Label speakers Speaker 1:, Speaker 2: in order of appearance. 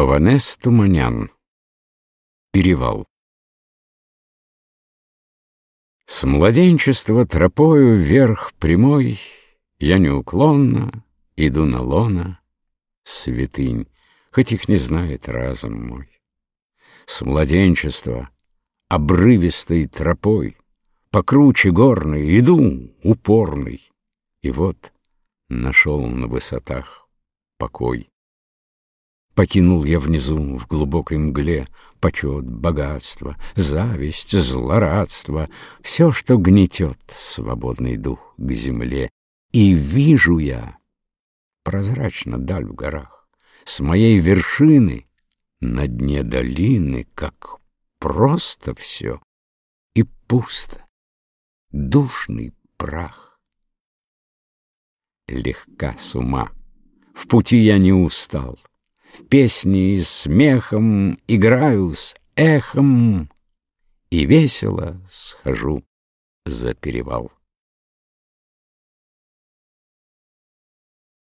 Speaker 1: Ованес Туманян. Перевал. С младенчества тропою вверх прямой Я неуклонно иду на лона святынь, Хоть их не знает разум мой. С младенчества обрывистой тропой Покруче горной иду упорный, И вот нашел на высотах покой. Покинул я внизу, в глубокой мгле, Почет, богатство, зависть, злорадство, Все, что гнетет свободный дух к земле. И вижу я прозрачно даль в горах, С моей вершины на дне долины, Как просто все и пусто, душный прах. Легка с ума, в пути я не устал, Песни и смехом играю с эхом И весело схожу за перевал.